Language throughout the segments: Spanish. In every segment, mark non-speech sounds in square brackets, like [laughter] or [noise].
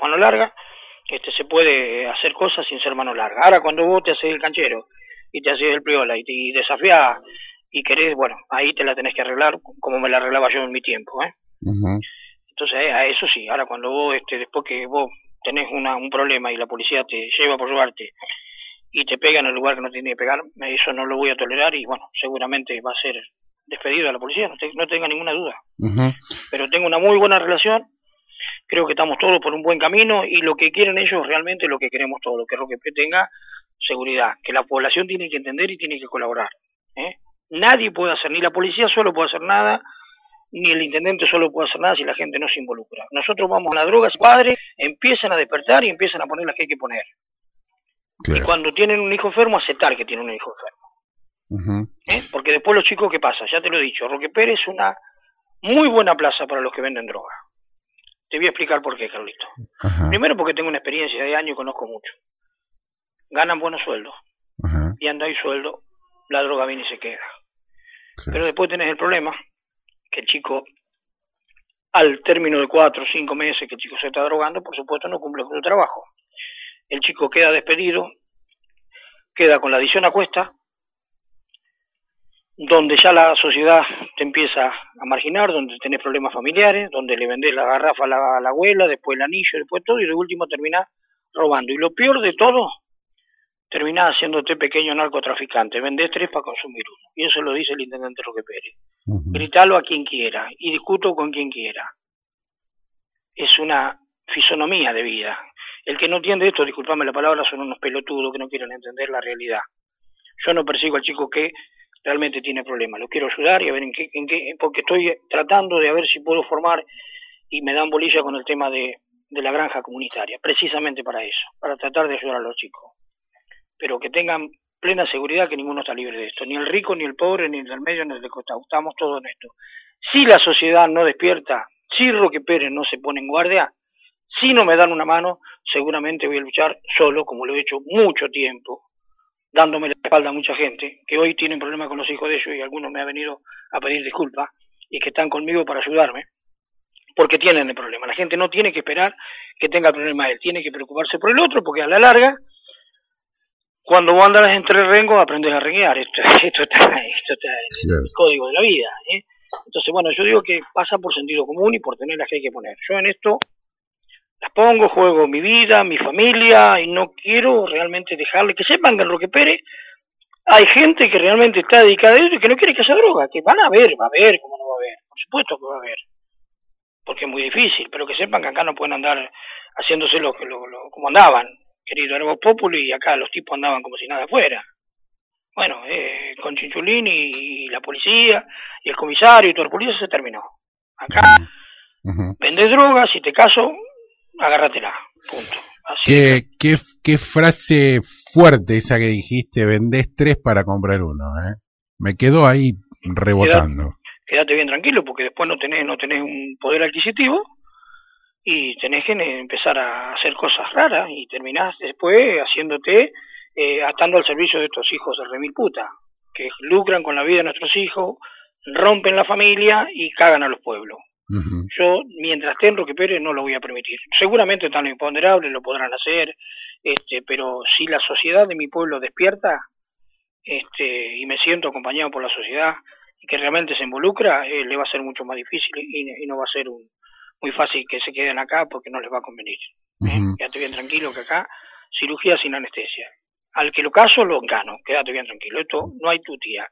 mano larga, este, se puede hacer cosas sin ser mano larga. Ahora cuando vos te haces el canchero y te haces el priola y, te, y desafías y querés, bueno, ahí te la tenés que arreglar como me la arreglaba yo en mi tiempo, ¿eh? Entonces, eh, a eso sí, ahora cuando vos, este, después que vos tenés una, un problema y la policía te lleva por llevarte y te pega en el lugar que no tiene que pegar, eso no lo voy a tolerar y bueno, seguramente va a ser despedido a la policía, no, no tenga ninguna duda. Pero tengo una muy buena relación, creo que estamos todos por un buen camino y lo que quieren ellos realmente lo que queremos todos, lo que Roque tenga seguridad, que la población tiene que entender y tiene que colaborar. ¿eh? Nadie puede hacer, ni la policía solo puede hacer nada, ni el intendente solo puede hacer nada si la gente no se involucra. Nosotros vamos a la droga, padres empiezan a despertar y empiezan a poner las que hay que poner. Y cuando tienen un hijo enfermo, aceptar que tienen un hijo enfermo. ¿Eh? Porque después los chicos, ¿qué pasa? Ya te lo he dicho, Roque Pérez es una muy buena plaza para los que venden droga. Te voy a explicar por qué, Carlito. Primero porque tengo una experiencia de año y conozco mucho. Ganan buenos sueldos. Y anda hay sueldo, la droga viene y se queda. Pero después tenés el problema que el chico, al término de cuatro o cinco meses que el chico se está drogando, por supuesto no cumple con su trabajo. El chico queda despedido, queda con la adicción a cuesta, donde ya la sociedad te empieza a marginar, donde tenés problemas familiares, donde le vendés la garrafa a la, a la abuela, después el anillo, después todo, y de último terminás robando. Y lo peor de todo terminás haciéndote pequeño narcotraficante, vendés tres para consumir uno. Y eso lo dice el intendente Roque Pérez. Gritalo a quien quiera y discuto con quien quiera. Es una fisonomía de vida. El que no entiende esto, disculpame la palabra, son unos pelotudos que no quieren entender la realidad. Yo no persigo al chico que realmente tiene problemas. Lo quiero ayudar y a ver en qué, en qué, porque estoy tratando de a ver si puedo formar y me dan bolilla con el tema de, de la granja comunitaria, precisamente para eso, para tratar de ayudar a los chicos pero que tengan plena seguridad que ninguno está libre de esto, ni el rico, ni el pobre, ni el del medio, ni el de costado, estamos todos en esto. Si la sociedad no despierta, si Roque Pérez no se pone en guardia, si no me dan una mano, seguramente voy a luchar solo, como lo he hecho mucho tiempo, dándome la espalda a mucha gente, que hoy tienen problemas con los hijos de ellos y algunos me han venido a pedir disculpas y que están conmigo para ayudarme, porque tienen el problema. La gente no tiene que esperar que tenga el problema él, tiene que preocuparse por el otro, porque a la larga cuando vos andas entre rengos aprendes a renguear, esto, [laughs] esto está, esto está en el código de la vida. ¿eh? Entonces, bueno, yo digo que pasa por sentido común y por tener las que hay que poner. Yo en esto las pongo, juego mi vida, mi familia y no quiero realmente dejarle que sepan que en Roque Pérez hay gente que realmente está dedicada a esto y que no quiere que haya droga, que van a ver, va a ver, cómo no va a ver, por supuesto que va a haber, porque es muy difícil, pero que sepan que acá no pueden andar haciéndose lo, lo, lo como andaban, querido Ergo Populi, y acá los tipos andaban como si nada fuera. Bueno, eh, con Chinchulín y, la policía y el comisario y toda la policía se terminó. Acá vendes drogas, si te caso, agárratela. Punto. ¿Qué, qué, qué, frase fuerte esa que dijiste, vendés tres para comprar uno, ¿eh? Me quedó ahí rebotando. Quédate, bien tranquilo porque después no tenés, no tenés un poder adquisitivo y tenés que empezar a hacer cosas raras y terminás después haciéndote, eh, atando al servicio de estos hijos de remil puta, que lucran con la vida de nuestros hijos, rompen la familia y cagan a los pueblos. Yo, mientras esté en Roque Pérez, no lo voy a permitir. Seguramente están los imponderables, lo podrán hacer, este, pero si la sociedad de mi pueblo despierta este, y me siento acompañado por la sociedad y que realmente se involucra, eh, le va a ser mucho más difícil y no va a ser un, muy fácil que se queden acá porque no les va a convenir. ¿eh? Quédate bien tranquilo que acá cirugía sin anestesia. Al que lo caso lo gano, quédate bien tranquilo. Esto no hay tu tía.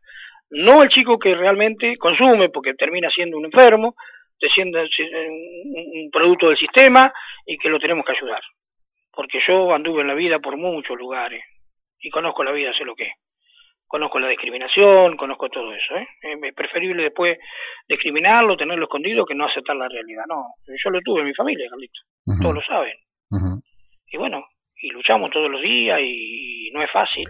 No el chico que realmente consume porque termina siendo un enfermo, siendo un producto del sistema y que lo tenemos que ayudar. Porque yo anduve en la vida por muchos lugares y conozco la vida, sé lo que es conozco la discriminación, conozco todo eso. ¿eh? Es preferible después discriminarlo, tenerlo escondido, que no aceptar la realidad. No, yo lo tuve en mi familia, Carlito. Todos lo saben. Y bueno, y luchamos todos los días y, no es fácil.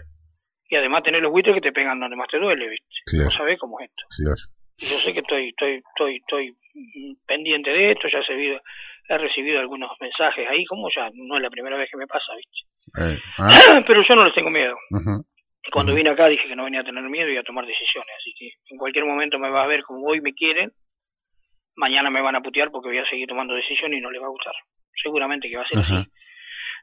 Y además tener los buitres que te pegan donde más te duele, ¿viste? Claro. sabés cómo es esto. Yo sé que estoy, estoy, estoy, estoy pendiente de esto, ya he recibido, he recibido algunos mensajes ahí, como ya no es la primera vez que me pasa, ¿viste? Eh, [clears throat] ah. Pero yo no les tengo miedo. Cuando vine acá dije que no venía a tener miedo y a tomar decisiones, así que en cualquier momento me va a ver como hoy me quieren, mañana me van a putear porque voy a seguir tomando decisiones y no les va a gustar. seguramente que va a ser así.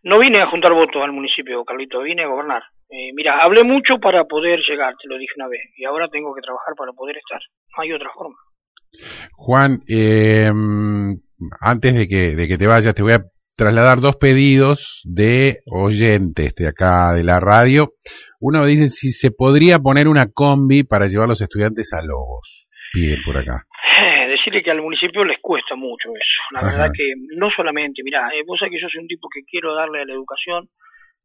No vine a juntar votos al municipio, Carlito, vine a gobernar. Eh, mira, hablé mucho para poder llegar, te lo dije una vez, y ahora tengo que trabajar para poder estar. No hay otra forma. Juan, eh, antes de que, de que te vayas, te voy a trasladar dos pedidos de oyentes de acá de la radio. Uno dice si se podría poner una combi para llevar a los estudiantes a Lobos. Piden por acá. Decirle que al municipio les cuesta mucho eso. La verdad que no solamente, mira, eh, vos sabés que yo soy un tipo que quiero darle a la educación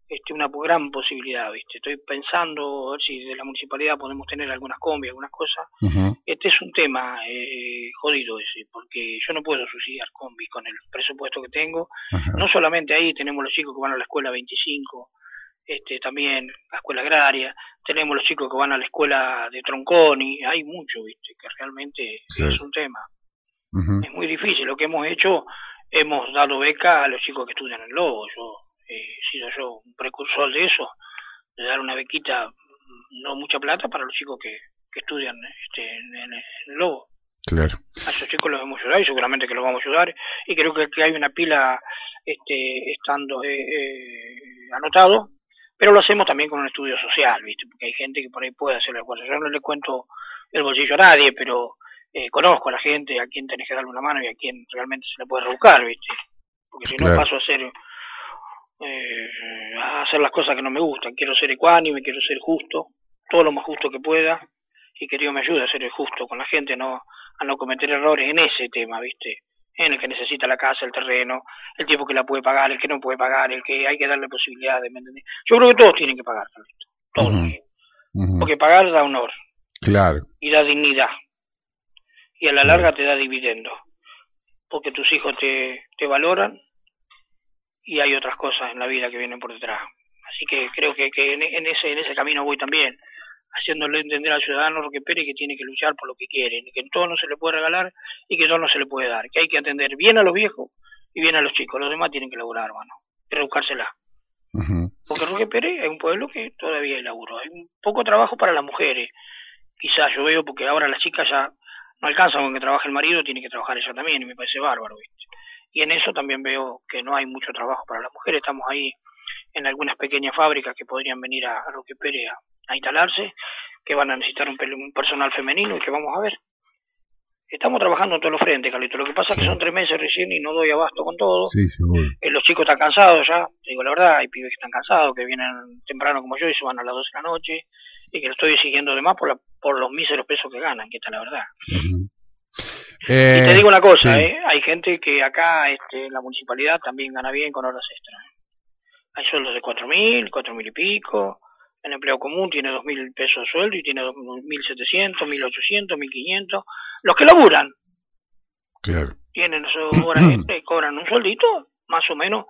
este, una gran posibilidad, ¿viste? Estoy pensando a ver si de la municipalidad podemos tener algunas combi, algunas cosas. Este es un tema eh, jodido ese, porque yo no puedo subsidiar combi con el presupuesto que tengo. No solamente ahí tenemos los chicos que van a la escuela 25, este, también la escuela agraria, tenemos los chicos que van a la escuela de Tronconi, hay mucho, ¿viste? Que realmente es un tema. Es muy difícil. Lo que hemos hecho, hemos dado beca a los chicos que estudian en Lobo. Yo he sido yo un precursor de eso, de dar una bequita, no mucha plata, para los chicos que, que estudian este, en, el Lobo. Claro. A esos chicos los hemos ayudado y seguramente que los vamos a ayudar. Y creo que, que hay una pila este, estando eh, eh, anotado, pero lo hacemos también con un estudio social, ¿viste? Porque hay gente que por ahí puede hacer la cosa. Yo no le cuento el bolsillo a nadie, pero eh, conozco a la gente a quien tenés que darle una mano y a quien realmente se le puede rebuscar, ¿viste? Porque si no paso a ser eh, a hacer las cosas que no me gustan. Quiero ser ecuánime, quiero ser justo, todo lo más justo que pueda, y que Dios me ayude a ser justo con la gente, no a no cometer errores en ese tema, ¿viste? En el que necesita la casa, el terreno, el tiempo que la puede pagar, el que no puede pagar, el que hay que darle posibilidades, ¿me entendés? Yo creo que todos tienen que pagar, Todos. Porque pagar da honor. Claro. Y da dignidad. Y a la larga te da dividendo. Porque tus hijos te, te valoran y hay otras cosas en la vida que vienen por detrás. Así que creo que, que en, ese, en ese camino voy también, haciéndole entender al ciudadano Roque Pérez que tiene que luchar por lo que quiere, que todo no se le puede regalar y que todo no se le puede dar, que hay que atender bien a los viejos y bien a los chicos, los demás tienen que laburar, hermano, y rebuscársela. Porque Roque Pérez es un pueblo que todavía hay laburo, hay un poco trabajo para las mujeres, quizás yo veo porque ahora las chicas ya no alcanzan con que trabaje el marido, tiene que trabajar ella también y me parece bárbaro, ¿viste? y en eso también veo que no hay mucho trabajo para las mujeres. Estamos ahí en algunas pequeñas fábricas que podrían venir a, Roque Pérez a, instalarse, que van a necesitar un, personal femenino y que vamos a ver. Estamos trabajando en todos los frentes, Carlito. Lo que pasa es que son tres meses recién y no doy abasto con todo. Sí, seguro. Eh, los chicos están cansados ya, digo la verdad, hay pibes que están cansados, que vienen temprano como yo y se van a las 12 de la noche, y que lo estoy siguiendo de más por, por los míseros pesos que ganan, que está la verdad. Eh, y te digo una cosa, ¿eh? hay gente que acá este, en la municipalidad también gana bien con horas extras. Hay sueldos de cuatro mil, cuatro mil y pico. El empleo común tiene dos mil pesos de sueldo y tiene mil setecientos, mil ochocientos, mil quinientos. Los que laburan claro. tienen sus horas [clears throat] extras cobran un sueldito, más o menos.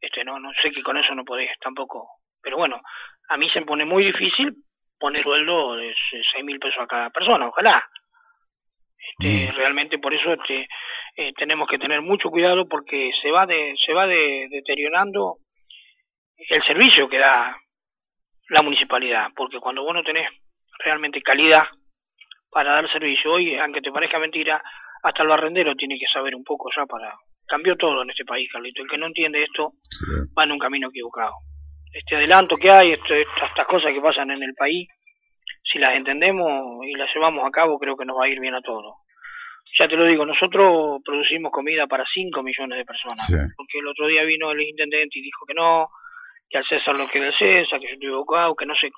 Este, no, no sé que con eso no podés tampoco. Pero bueno, a mí se me pone muy difícil poner sueldo de seis mil pesos a cada persona, ojalá. Este, mm. Realmente por eso este, eh, tenemos que tener mucho cuidado porque se va, de, se va de, deteriorando el servicio que da la municipalidad, porque cuando vos no tenés realmente calidad para dar servicio, hoy, aunque te parezca mentira, hasta el barrendero tiene que saber un poco ya para... Cambió todo en este país, Carlito. El que no entiende esto va en un camino equivocado. Este adelanto que hay, este, estas cosas que pasan en el país, si las entendemos y las llevamos a cabo, creo que nos va a ir bien a todos. Ya te lo digo, nosotros producimos comida para 5 millones de personas, porque el otro día vino el intendente y dijo que no, que al César lo que del César, que yo estoy equivocado, que no se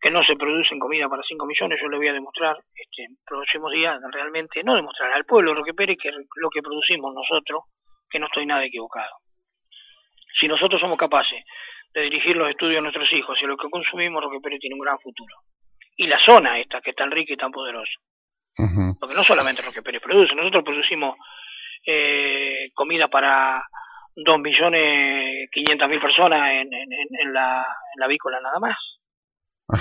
que no se producen comida para 5 millones, yo le voy a demostrar este, próximos días realmente, no demostrar al pueblo lo que Pérez que lo que producimos nosotros, que no estoy nada equivocado. Si nosotros somos capaces de dirigir los estudios a nuestros hijos y lo que consumimos, Roque Pérez tiene un gran futuro y la zona esta que es tan rica y tan poderosa. Porque no solamente lo que Pérez produce, nosotros producimos eh, comida para dos millones quinientas mil personas en, en, la, en la vícola nada más.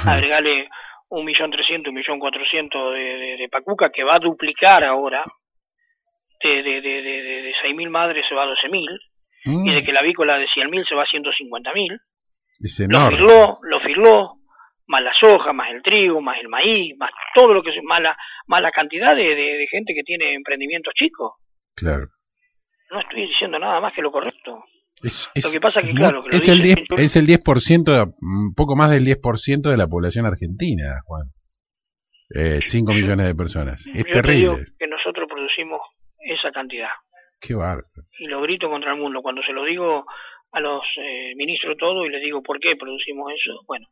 Agregarle un millón trescientos, un millón cuatrocientos de, de, pacuca que va a duplicar ahora. De, de, de, de, seis mil madres se va a doce mil. Y de mm. que la vícola de cien mil se va a ciento cincuenta mil. Lo firló, lo firló, más la soja, más el trigo, más el maíz, más todo lo que es, más la, cantidad de, de, gente que tiene emprendimientos chicos. Claro. No estoy diciendo nada más que lo correcto. Es, lo que pasa que, claro, es, el 10, es el 10%, un poco más del 10% de la población argentina, Juan. Eh, 5 millones de personas. Es terrible. que nosotros producimos esa cantidad. Qué bárbaro. Y lo grito contra el mundo. Cuando se lo digo a los eh, ministros todo y les digo por qué producimos eso, bueno,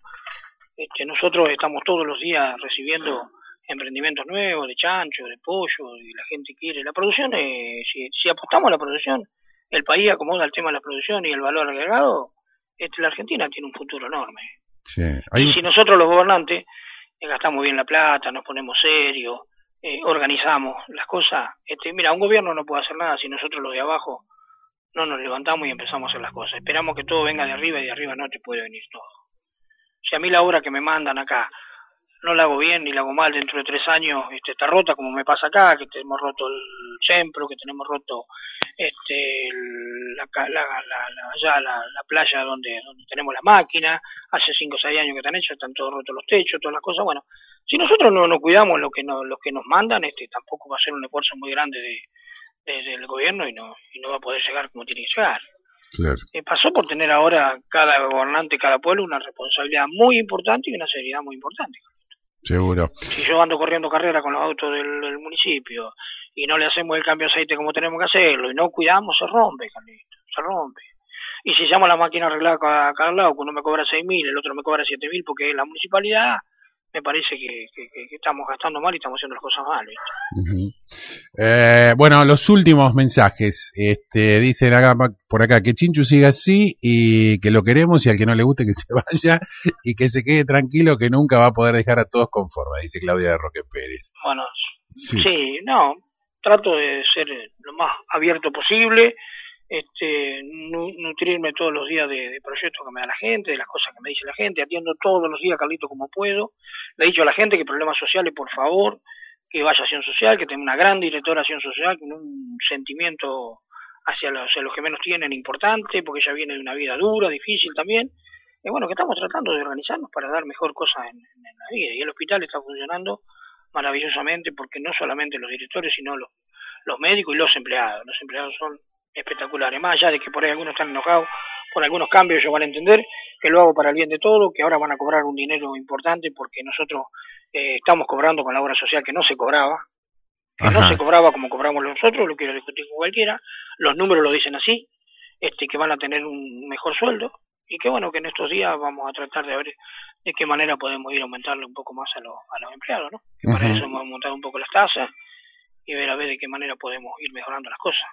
este, nosotros estamos todos los días recibiendo emprendimientos nuevos de chancho, de pollo, y la gente quiere. La producción, si, si apostamos a la producción, el país acomoda el tema de la producción y el valor agregado, este, la Argentina tiene un futuro enorme. Y si nosotros los gobernantes eh, gastamos bien la plata, nos ponemos serios, eh, organizamos las cosas, este, mira, un gobierno no puede hacer nada si nosotros los de abajo no nos levantamos y empezamos a hacer las cosas. Esperamos que todo venga de arriba y de arriba no te puede venir todo. Si a mí la obra que me mandan acá no la hago bien ni la hago mal dentro de tres años este, está rota como me pasa acá, que tenemos roto el centro, que tenemos roto este, la, la, la, la, playa donde, donde tenemos la máquina, hace cinco o seis años que están hechos, están todos rotos los techos, todas las cosas, bueno, si nosotros no nos cuidamos lo que, no, los que nos mandan, este, tampoco va a ser un esfuerzo muy grande de, del gobierno y no, y no va a poder llegar como tiene que llegar. Claro. Eh, pasó por tener ahora cada gobernante, cada pueblo, una responsabilidad muy importante y una seriedad muy importante. Seguro. Si yo ando corriendo carrera con los autos del, municipio y no le hacemos el cambio de aceite como tenemos que hacerlo y no cuidamos, se rompe, Carlito, se rompe. Y si llamo a la máquina arreglada a cada lado, uno me cobra 6.000, el otro me cobra 7.000 porque es la municipalidad, me parece que, estamos gastando mal y estamos haciendo las cosas mal. Eh, bueno, los últimos mensajes. Este, dicen acá, por acá que Chinchu siga así y que lo queremos y al que no le guste que [laughs] se vaya y que se quede tranquilo que nunca va a poder dejar a todos conformes, dice Claudia de Roque Pérez. Bueno, sí no, trato de ser lo más abierto posible este, nutrirme todos los días de, proyectos que me da la gente, de las cosas que me dice la gente, atiendo todos los días, Carlito, como puedo. Le he dicho a la gente que problemas sociales, por favor, que vaya a acción social, que tenga una gran directora de acción social, con un sentimiento hacia los, que menos tienen importante, porque ella viene de una vida dura, difícil también. Y bueno, que estamos tratando de organizarnos para dar mejor cosas en, la vida. Y el hospital está funcionando maravillosamente porque no solamente los directores, sino los, los médicos y los empleados. Los empleados son espectaculares. Más allá de que por ahí algunos están enojados por algunos cambios, ellos van a entender que lo hago para el bien de todo, que ahora van a cobrar un dinero importante porque nosotros eh, estamos cobrando con la obra social que no se cobraba, que no se cobraba como cobramos nosotros, lo quiero discutir con cualquiera, los números lo dicen así, este que van a tener un mejor sueldo y que bueno, que en estos días vamos a tratar de ver de qué manera podemos ir aumentarle un poco más a, los, a los empleados, ¿no? Que para eso hemos montado un poco las tasas y ver a ver de qué manera podemos ir mejorando las cosas.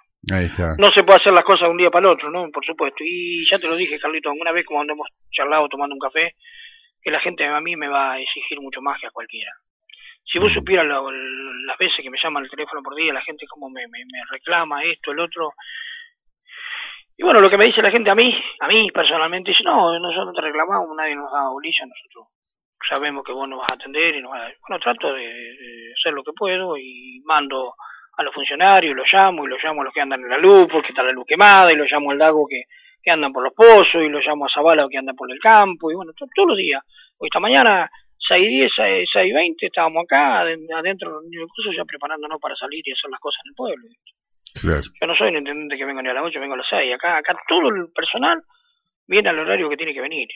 No se puede hacer las cosas de un día para el otro, ¿no? Por supuesto. Y ya te lo dije, Carlito, alguna vez cuando hemos charlado tomando un café, que la gente a mí me va a exigir mucho más que a cualquiera. Si vos supieras las veces que me llaman el teléfono por día, la gente como me, me, reclama esto, el otro. Y bueno, lo que me dice la gente a mí, a mí personalmente, dice, no, nosotros no te reclamamos, nadie nos da bolilla, nosotros sabemos que vos nos vas a atender y nos vas a... Bueno, trato de, hacer lo que puedo y mando a los funcionarios, los llamo y los llamo a los que andan en la luz porque está la luz quemada y los llamo al Dago que, que andan por los pozos y los llamo a Zabala que andan por el campo y bueno, todos los días. Hoy esta mañana 6.10, 6.20 estábamos acá adentro del curso ya preparándonos para salir y hacer las cosas en el pueblo. Yo no soy un intendente que vengo ni a las 8, vengo a las 6. Acá, acá todo el personal viene al horario que tiene que venir.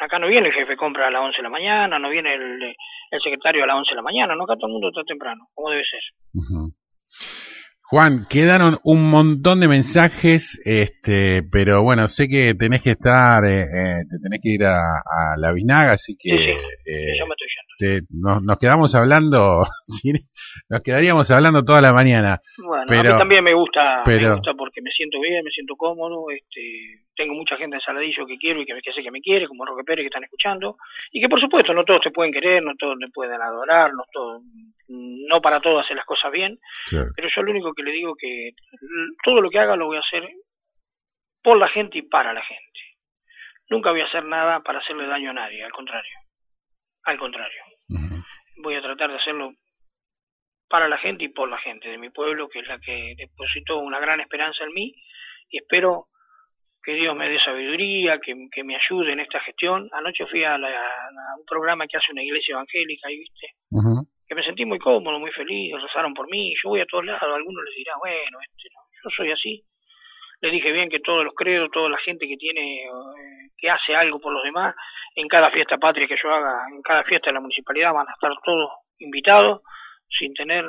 Acá no viene el jefe compra a las 11 de la mañana, no viene el, el secretario a las 11 de la mañana, no, acá todo el mundo está temprano, como debe ser. Juan, quedaron un montón de mensajes, este, pero bueno, sé que tenés que estar, eh, eh tenés que ir a, la Vinaga, así que eh, nos, quedamos hablando, [laughs] nos quedaríamos hablando toda la mañana. Bueno, a mí también me gusta, me gusta porque me siento bien, me siento cómodo, este, tengo mucha gente en Saladillo que quiero y que, que sé que me quiere, como Roque Pérez que están escuchando, y que por supuesto no todos te pueden querer, no todos te pueden adorar, no todos, no para todos hacer las cosas bien, pero yo lo único que le digo que todo lo que haga lo voy a hacer por la gente y para la gente. Nunca voy a hacer nada para hacerle daño a nadie, al contrario. Al contrario. Voy a tratar de hacerlo para la gente y por la gente de mi pueblo, que es la que depositó una gran esperanza en mí, y espero que Dios me dé sabiduría, que, me ayude en esta gestión. Anoche fui a, un programa que hace una iglesia evangélica, y viste, que me sentí muy cómodo, muy feliz, rezaron por mí, yo voy a todos lados, algunos les dirán, bueno, este, Yo soy así. Le dije bien que todos los credos, toda la gente que tiene, eh, que hace algo por los demás, en cada fiesta patria que yo haga, en cada fiesta de la municipalidad van a estar todos invitados, sin tener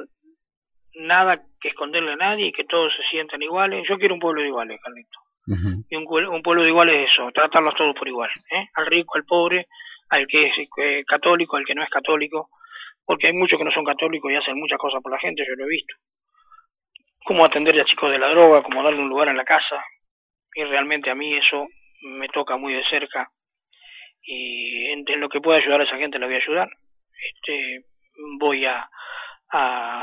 nada que esconderle a nadie y que todos se sientan iguales. Yo quiero un pueblo de iguales, Carlito. Y un, un, pueblo de iguales es eso, tratarlos todos por igual. ¿eh? Al rico, al pobre, al que es eh, católico, al que no es católico, porque hay muchos que no son católicos y hacen muchas cosas por la gente, yo lo he visto. Cómo atender a chicos de la droga, cómo darle un lugar en la casa. Y realmente a mí eso me toca muy de cerca. Y en, lo que pueda ayudar a esa gente, le voy a ayudar. Este, voy a,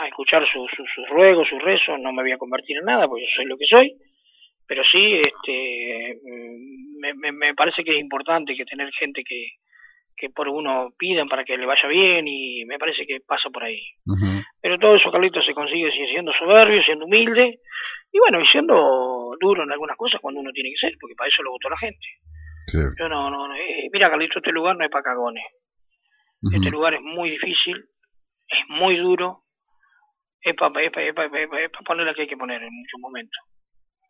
escuchar sus ruegos, sus rezos, no me voy a convertir en nada, porque yo soy lo que soy, pero sí este, me, me, me parece que es importante que tener gente que, que por uno piden para que le vaya bien y me parece que pasa por ahí. Pero todo eso, Carlitos, se consigue siendo soberbio, siendo humilde y bueno, y siendo duro en algunas cosas cuando uno tiene que ser, porque para eso lo votó la gente. Yo no, no, eh, mira, Carlitos, este lugar no es para cagones. Este lugar es muy difícil, es muy duro, es para es poner lo que hay que poner en muchos momentos.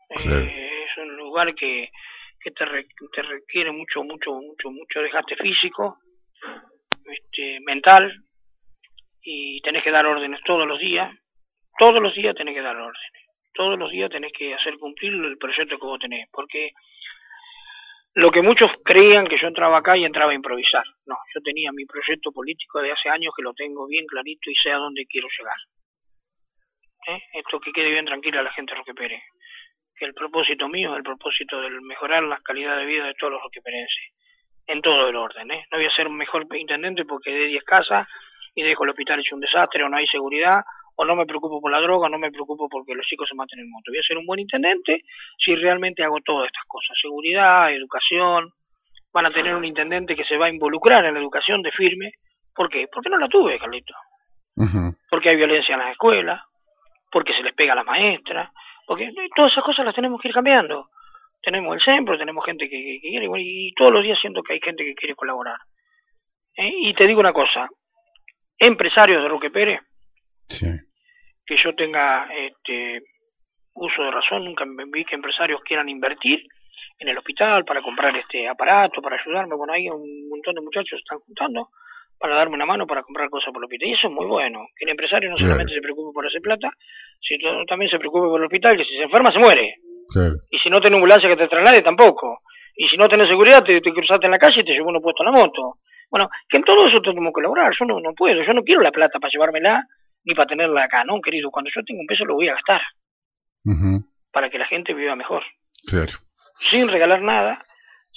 Eh, es un lugar que, que te, te requiere mucho, mucho, mucho, mucho desgaste físico, este, mental, y tenés que dar órdenes todos los días. Todos los días tenés que dar órdenes. Todos los días tenés que hacer cumplir el proyecto que vos tenés. Porque lo que muchos creían que yo entraba acá y entraba a improvisar. No, yo tenía mi proyecto político de hace años que lo tengo bien clarito y sé a dónde quiero llegar. ¿Eh? Esto que quede bien tranquila la gente de Roque Pérez el propósito mío es el propósito de mejorar la calidad de vida de todos los roqueperenses, en todo el orden. ¿eh? No voy a ser un mejor intendente porque de 10 casas y dejo el hospital hecho un desastre o no hay seguridad o no me preocupo por la droga, o no me preocupo porque los chicos se maten en moto. Voy a ser un buen intendente si realmente hago todas estas cosas, seguridad, educación. Van a tener un intendente que se va a involucrar en la educación de firme. ¿Por qué? Porque no la tuve, Carlito. Porque hay violencia en las escuelas, porque se les pega a las maestras, porque todas esas cosas las tenemos que ir cambiando. Tenemos el SEMPRO, tenemos gente que, quiere, y todos los días siento que hay gente que quiere colaborar. ¿Eh? Y te digo una cosa, empresarios de Roque Pérez, que yo tenga este uso de razón, nunca vi que empresarios quieran invertir en el hospital para comprar este aparato, para ayudarme. Bueno, hay un montón de muchachos que están juntando para darme una mano para comprar cosas por el hospital. Y eso es muy bueno, que el empresario no solamente se preocupe por hacer plata, sino también se preocupe por el hospital, que si se enferma se muere. Y si no tiene ambulancia que te traslade, tampoco. Y si no tenés seguridad, te, te cruzaste en la calle y te llevó uno puesto en la moto. Bueno, que en todo eso tenemos que lograr. Yo no, no puedo, yo no quiero la plata para llevármela ni para tenerla acá, no, querido. Cuando yo tengo un peso lo voy a gastar. Para que la gente viva mejor. Claro. Sin regalar nada,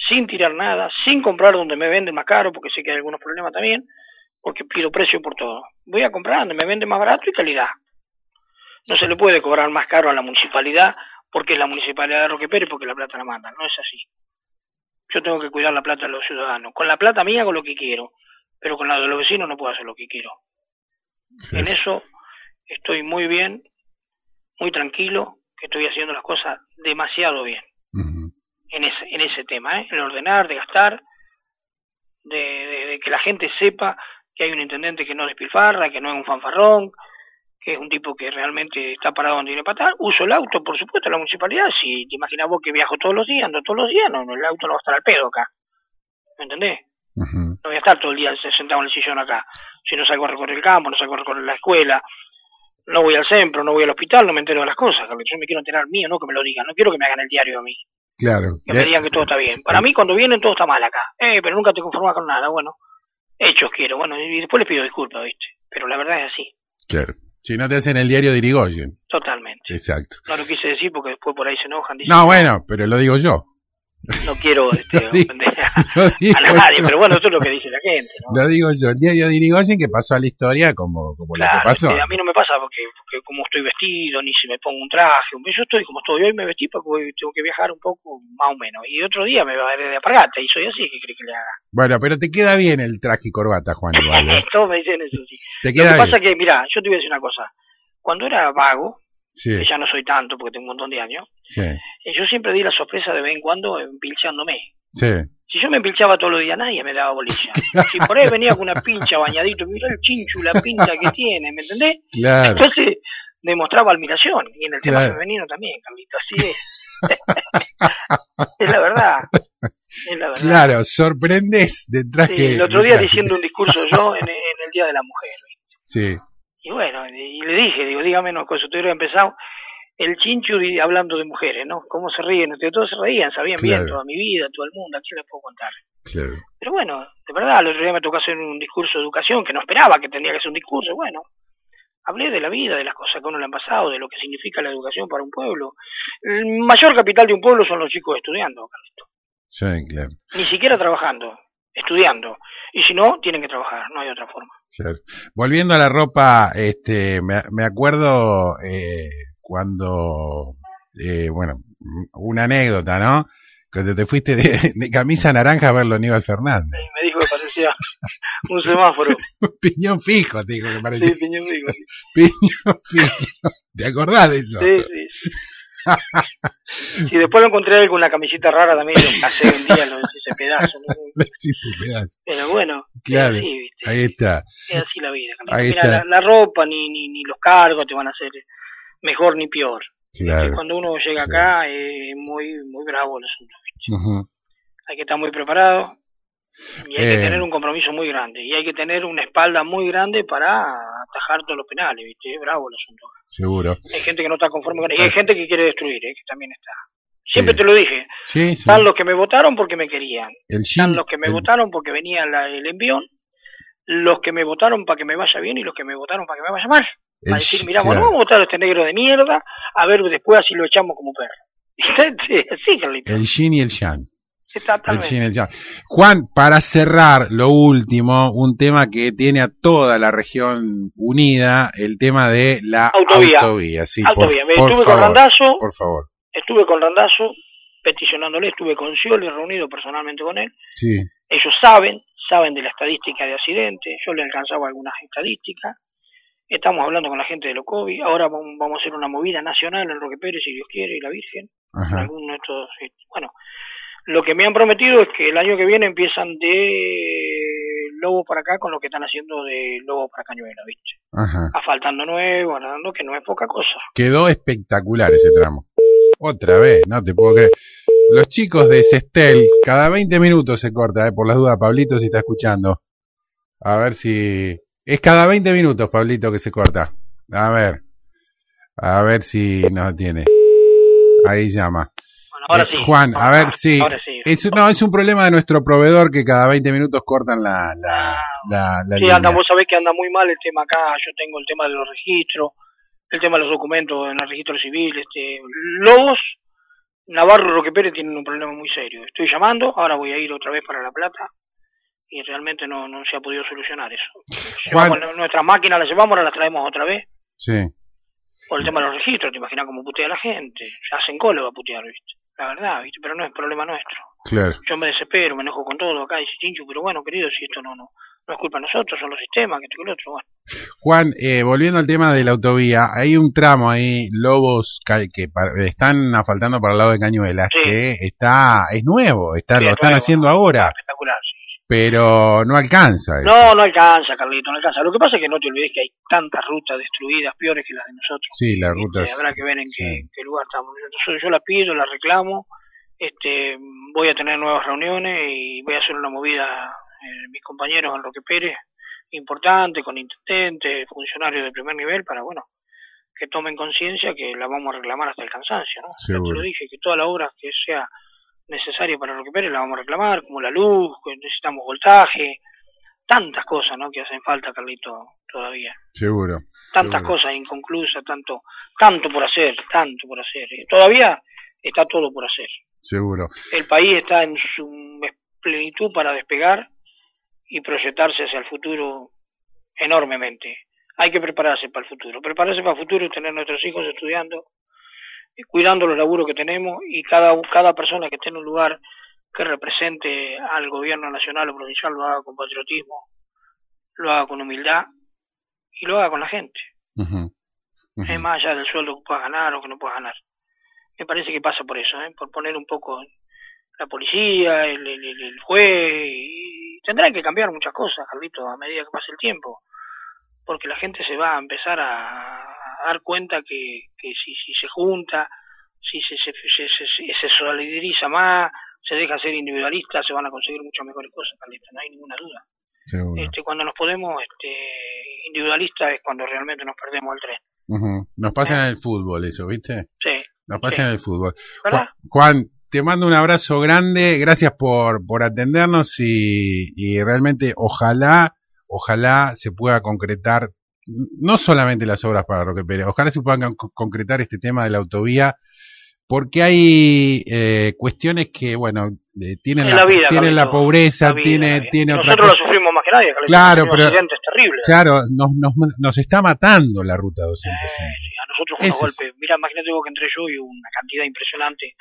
sin tirar nada, sin comprar donde me venden más caro, porque sé que hay algunos problemas también, porque pido precio por todo. Voy a comprar donde me venden más barato y calidad. No se le puede cobrar más caro a la municipalidad porque es la municipalidad de Roque Pérez porque la plata la mandan, no es así. Yo tengo que cuidar la plata de los ciudadanos. Con la plata mía hago lo que quiero, pero con la de los vecinos no puedo hacer lo que quiero. En eso estoy muy bien, muy tranquilo, que estoy haciendo las cosas demasiado bien en ese, en ese tema, ¿eh? en ordenar, de gastar, de, que la gente sepa que hay un intendente que no despilfarra, que no es un fanfarrón, que es un tipo que realmente está parado donde tiene para estar. Uso el auto, por supuesto, la municipalidad. Si te imaginas vos que viajo todos los días, ando todos los días, no, el auto no va a estar al pedo acá. ¿Me entendés? No voy a estar todo el día sentado en el sillón acá. Si no salgo a recorrer el campo, no salgo a recorrer la escuela, no voy al centro, no voy al hospital, no me entero de las cosas. Yo me quiero enterar mío, no que me lo digan. No quiero que me hagan el diario a mí. Claro. Que me digan que todo está bien. Para mí, cuando vienen, todo está mal acá. Eh, pero nunca te conformas con nada. Bueno, hechos quiero. Bueno, y después les pido disculpas, ¿viste? Pero la verdad es así. Claro. Si no te hacen el diario de Irigoyen. Totalmente. Exacto. No lo quise decir porque después por ahí se enojan. no, bueno, pero lo digo yo. No quiero este, ofender a, nadie, pero bueno, eso es lo que dice la gente. ¿no? Lo digo yo, el diario de Irigoyen que pasó a la historia como, como lo que pasó. a mí no me pasa porque, porque como estoy vestido, ni si me pongo un traje, yo estoy como estoy, hoy me vestí porque tengo que viajar un poco, más o menos, y otro día me va a ver de apargata, y soy así, que cree que le haga? Bueno, pero te queda bien el traje y corbata, Juan, igual. ¿eh? [laughs] Todos me dicen eso, sí. Te queda lo que pasa que, mira, yo te voy a decir una cosa, cuando era vago, que ya no soy tanto porque tengo un montón de años, yo siempre di la sorpresa de vez en cuando empilchándome. Si yo me empilchaba todos los días, nadie me daba bolilla. si por ahí venía con una pincha bañadito, mira el chinchu, la pinta que tiene, ¿me entendés? Claro. Entonces, demostraba admiración. Y en el tema femenino también, Carlito, así es. [laughs] es la verdad. Es la verdad. Claro, sorprendes detrás sí, El otro día diciendo un discurso yo en, el Día de la Mujer. Sí. Y bueno, y le dije, digo, dígame usted hubiera empezado el chinchu hablando de mujeres, ¿no? Cómo se ríen, todos se reían, sabían bien toda mi vida, todo el mundo, ¿a quién les puedo contar? Claro. Pero bueno, de verdad, el otro día me tocó hacer un discurso de educación, que no esperaba que tenía que hacer un discurso, bueno, hablé de la vida, de las cosas que uno le han pasado, de lo que significa la educación para un pueblo. El mayor capital de un pueblo son los chicos estudiando, Carlito. Sí, claro. Ni siquiera trabajando, estudiando. Y si no, tienen que trabajar, no hay otra forma. Claro. Volviendo a la ropa, este, me, me acuerdo eh, cuando, eh, bueno, una anécdota, ¿no? Cuando te fuiste de, camisa naranja a ver a Aníbal Fernández. Sí, me dijo que parecía un semáforo. [laughs] piñón fijo, te dijo que parecía. Sí, piñón fijo. [laughs] Piñón fijo. ¿Te acordás de eso? Sí, sí. [laughs] Si después lo encontré con una camisita rara también, lo pasé un día, lo hice [laughs] pedazo. Pero bueno, claro, así, ¿viste? ahí está. Es así la vida. Ahí Mira, está. La, la, ropa ni, ni, ni los cargos te van a hacer mejor ni peor. Claro. Cuando uno llega acá es muy, muy bravo el asunto. Hay que estar muy preparado y hay Eh. que tener un compromiso muy grande y hay que tener una espalda muy grande para atajar todos los penales. ¿viste? Es bravo el asunto. Seguro. Hay gente que no está conforme con Y hay gente que quiere destruir, ¿eh? que también está. Siempre Sí. te lo dije. Sí, sí. Están los que me votaron porque me querían. El Están los que me el- votaron porque venía la- el envión. Los que me votaron para que me vaya bien y los que me votaron para que me vaya mal. el a decir, mira, claro. bueno, vamos a votar a este negro de mierda, a ver después así lo echamos como perro. [laughs] sí, el yin y el yang. Exactamente. el. Juan, para cerrar lo último, un tema que tiene a toda la región unida, el tema de la Autovía. autovía. Sí, por, Autovía. Me por estuve con Randazo, por favor. estuve con Randazo peticionándole, estuve con Scioli reunido personalmente con él. Sí, Ellos saben, saben de la estadística de accidentes, yo le alcanzaba algunas estadísticas. Estamos hablando con la gente de Locovi, ahora vamos a hacer una movida nacional en Roque Pérez, si Dios quiere, y la Virgen. ajá. alguno de estos, eh, bueno, lo que me han prometido es que el año que viene empiezan de Lobo para acá con lo que están haciendo de Lobo para Cañuela, ¿viste? Ajá. Asfaltando nuevo, ganando que no es poca cosa. Quedó espectacular ese tramo. Otra vez, no te puedo creer. Los chicos de Sestel, cada 20 minutos se corta, eh, por las dudas, Pablito, si está escuchando. A ver si... Es cada 20 minutos, Pablito, que se corta. A ver. A ver si nos tiene. Ahí llama. Ahora Eh, sí. Juan, a ver si... Ahora sí. Es, no, es un problema de nuestro proveedor que cada 20 minutos cortan la, la, la, la Sí, línea. anda, vos sabés que anda muy mal el tema acá. Yo tengo el tema de los registros, el tema de los documentos en el registro civil. Este, Lobos, Navarro y Roque Pérez tienen un problema muy serio. Estoy llamando, ahora voy a ir otra vez para La Plata y realmente no, no se ha podido solucionar eso. Juan. Llevamos nuestras máquinas, las llevamos, ahora las traemos otra vez Sí, por el tema de los registros. Te imaginas cómo putea la gente. Hacen cola a putear, ¿viste? La verdad, ¿viste? Pero no es problema nuestro. claro. Yo me desespero, me enojo con todo acá, dice Chinchu, pero bueno, querido, si esto no, no, no es culpa de nosotros, son los sistemas, que esto que lo otro, bueno. Juan, eh, volviendo al tema de la autovía, hay un tramo ahí, Lobos, que están asfaltando para el lado de Cañuelas, Sí. que está, es nuevo, está, Sí, lo es están nuevo, haciendo ahora, Espectacular, sí. Pero no alcanza. eso. No, no alcanza, Carlito, no alcanza. Lo que pasa es que no te olvides que hay tantas rutas destruidas, peores que las de nosotros. Sí, las Este, rutas. habrá que ver en qué, sí. qué lugar estamos. Yo, yo la pido, la reclamo, este, voy a tener nuevas reuniones y voy a hacer una movida, eh, mis compañeros en Roque Pérez, importante, con intendentes, funcionarios de primer nivel, para, bueno, que tomen conciencia que la vamos a reclamar hasta el cansancio, ¿no? Ya te lo dije, que toda la obra que sea necesaria para Roque Pérez la vamos a reclamar, como la luz, necesitamos voltaje, tantas cosas, ¿no? Que hacen falta, Carlito, todavía Seguro. tantas Seguro. cosas inconclusas, tanto, tanto por hacer, tanto por hacer. Todavía está todo por hacer. Seguro. El país está en su plenitud para despegar y proyectarse hacia el futuro enormemente. Hay que prepararse para el futuro. Prepararse para el futuro es tener nuestros hijos estudiando, cuidando los laburos que tenemos y cada, cada persona que esté en un lugar que represente al gobierno nacional o provincial lo haga con patriotismo, lo haga con humildad y lo haga con la gente. Ujú. Es más allá del sueldo que puedas ganar o que no puedas ganar. Me parece que pasa por eso, ¿eh? por poner un poco la policía, el, el, juez, y tendrán que cambiar muchas cosas, Carlito, a medida que pase el tiempo, porque la gente se va a empezar a dar cuenta que, que si, si se junta, si se, se, se, se, solidariza más, se deja ser individualista, se van a conseguir muchas mejores cosas, no hay ninguna duda. Este, cuando nos podemos este, individualistas es cuando realmente nos perdemos el tren. Nos pasa en el fútbol eso, ¿viste? Sí. Nos pasa en el fútbol. Juan, te mando un abrazo grande, gracias por, por atendernos y, y realmente ojalá, ojalá se pueda concretar no solamente las obras para Roque Pérez, ojalá se puedan concretar este tema de la autovía porque hay eh, cuestiones que, bueno, eh, tienen, la, tienen la pobreza, tiene, tiene otra Nosotros lo sufrimos más que nadie, claro, pero, Claro, nos, nos, nos, está matando la ruta 205. a nosotros fue un golpe. Mira, imagínate vos que entré yo y una cantidad impresionante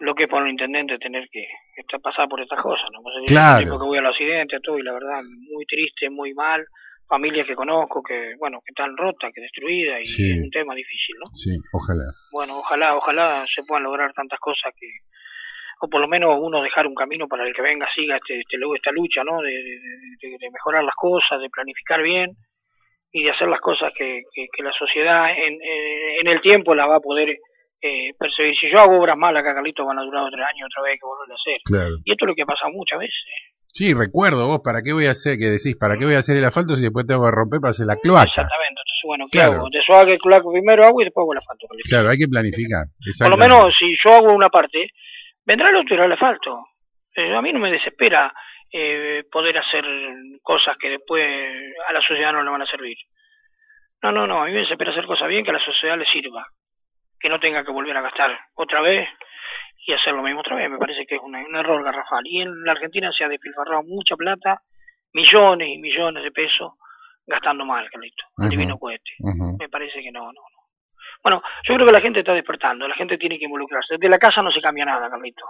lo que es para un intendente tener que, estar pasar por estas cosas, ¿no? Pues claro. que voy al accidente, todo, y la verdad, muy triste, muy mal familias que conozco que, bueno, que están rotas, que destruidas y es un tema difícil, ¿no? Sí, ojalá. Bueno, ojalá, ojalá se puedan lograr tantas cosas que, o por lo menos uno dejar un camino para el que venga, siga este, este luego esta lucha, ¿no? De, de, mejorar las cosas, de planificar bien y de hacer las cosas que, que, la sociedad en, en, el tiempo la va a poder eh, percibir. Si yo hago obras malas acá, Carlitos, van a durar tres años otra vez que volver a hacer. Claro. Y esto es lo que ha pasado muchas veces. Sí, recuerdo vos, ¿para qué voy a hacer, que decís, para qué voy a hacer el asfalto si después tengo que romper para hacer la cloaca? Exactamente, entonces bueno, ¿qué hago? Te el cloaca primero hago y después hago el asfalto. Claro, hay que planificar. Por lo menos si yo hago una parte, vendrá el otro y el asfalto. Eh, a mí no me desespera eh, poder hacer cosas que después a la sociedad no le van a servir. No, no, no, a mí me desespera hacer cosas bien que a la sociedad le sirva. Que no tenga que volver a gastar otra vez y hacer lo mismo otra vez. Me parece que es un, error garrafal. Y en la Argentina se ha despilfarrado mucha plata, millones y millones de pesos, gastando mal, Carlito. Un divino cohete. Me parece que no, no, no. Bueno, yo creo que la gente está despertando, la gente tiene que involucrarse. Desde la casa no se cambia nada, Carlito.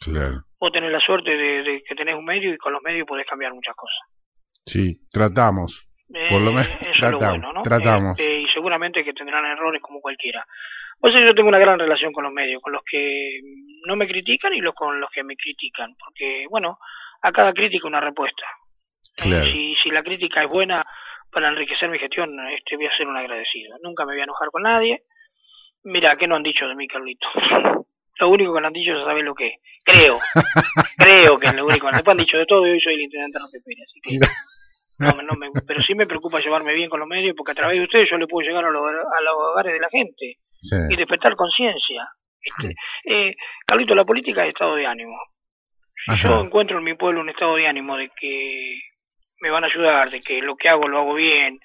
Claro. Vos tenés la suerte de, que tenés un medio y con los medios podés cambiar muchas cosas. Sí, tratamos. Por lo menos tratamos. tratamos. Este, y seguramente que tendrán errores como cualquiera. Por eso yo tengo una gran relación con los medios, con los que no me critican y los con los que me critican, porque bueno, a cada crítica una respuesta. Si, si la crítica es buena para enriquecer mi gestión, este voy a ser un agradecido. Nunca me voy a enojar con nadie. Mira, ¿qué no han dicho de mí, Carlito? [laughs] Lo único que no han dicho es saber lo que Creo, [laughs] creo que es lo único. Después han dicho de todo y hoy soy el intendente Roque Pérez, así que... No, no me, pero sí me preocupa llevarme bien con los medios porque a través de ustedes yo le puedo llegar a los, a los hogares de la gente y despertar conciencia. Este, eh, Carlito, la política es estado de ánimo. Si yo encuentro en mi pueblo un estado de ánimo de que me van a ayudar, de que lo que hago lo hago bien,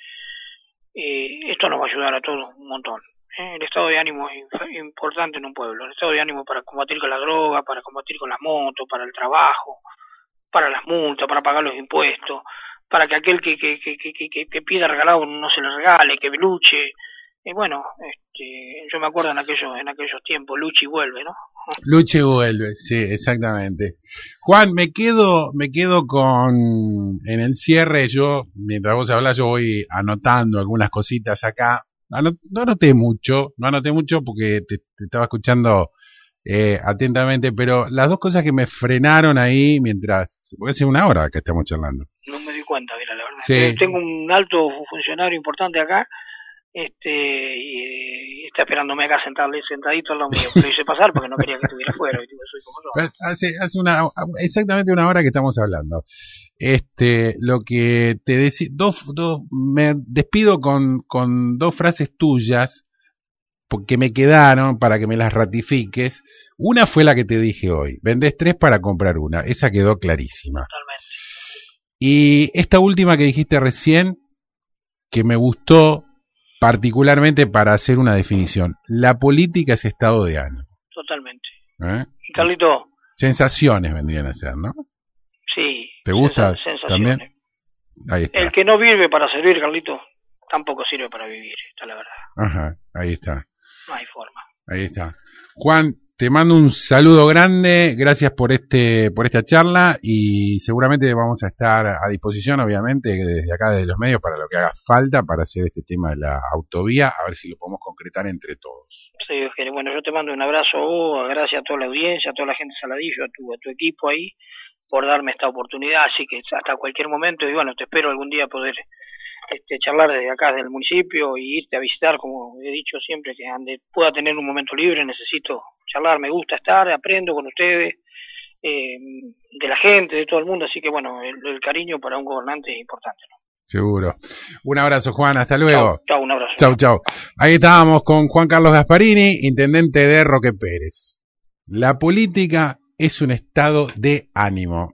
eh, esto nos va a ayudar a todos un montón. ¿eh? El estado de ánimo es importante en un pueblo. El estado de ánimo para combatir con la droga, para combatir con las motos, para el trabajo, para las multas, para pagar los impuestos, para que aquel que, que, que, que, que pida regalado no se le regale, que luche, y bueno, este, yo me acuerdo en aquellos, en aquellos tiempos, Luchi vuelve, ¿no? Luchi vuelve, sí, exactamente. Juan, me quedo, me quedo con, en el cierre, yo, mientras vos hablas, yo voy anotando algunas cositas acá. no anoté mucho, no anoté mucho porque te, estaba escuchando eh, atentamente, pero las dos cosas que me frenaron ahí mientras, porque hace una hora que estamos charlando. No me di cuenta, mira, la verdad. Tengo un alto funcionario importante acá este y, está esperándome acá sentado, sentadito al lado mío. Lo hice pasar porque no quería que estuviera fuera. Hace, hace una, exactamente una hora que estamos hablando. Este, lo que te decía, dos, dos, me despido con, con dos frases tuyas que me quedaron para que me las ratifiques. Una fue la que te dije hoy. Vendés tres para comprar una. Esa quedó clarísima. Totalmente. Y esta última que dijiste recién, que me gustó, particularmente para hacer una definición. La política es estado de ánimo. Totalmente. ¿Eh? Carlito. Sensaciones vendrían a ser, ¿no? Sí. ¿Te gusta también? Ahí está. El que no vive para servir, Carlito, tampoco sirve para vivir, está la verdad. Ajá, ahí está. No hay forma. Ahí está. Juan, te mando un saludo grande, gracias por este por esta charla y seguramente vamos a estar a disposición, obviamente, desde acá, desde los medios, para lo que haga falta para hacer este tema de la autovía, a ver si lo podemos concretar entre todos. Sí, bueno, yo te mando un abrazo a vos, gracias a toda la audiencia, a toda la gente de Saladillo, a tu, a tu equipo ahí, por darme esta oportunidad, así que hasta cualquier momento, y bueno, te espero algún día poder este, charlar desde acá, del municipio, y irte a visitar, como he dicho siempre, que ande, pueda tener un momento libre, necesito charlar, me gusta estar, aprendo con ustedes, eh, de la gente, de todo el mundo, así que bueno, el, el cariño para un gobernante es importante. ¿no? Seguro. Un abrazo, Juan. Hasta luego. Chau, chau, un abrazo. Chau, chau. Ahí estábamos con Juan Carlos Gasparini, intendente de Roque Pérez. La política es un estado de ánimo.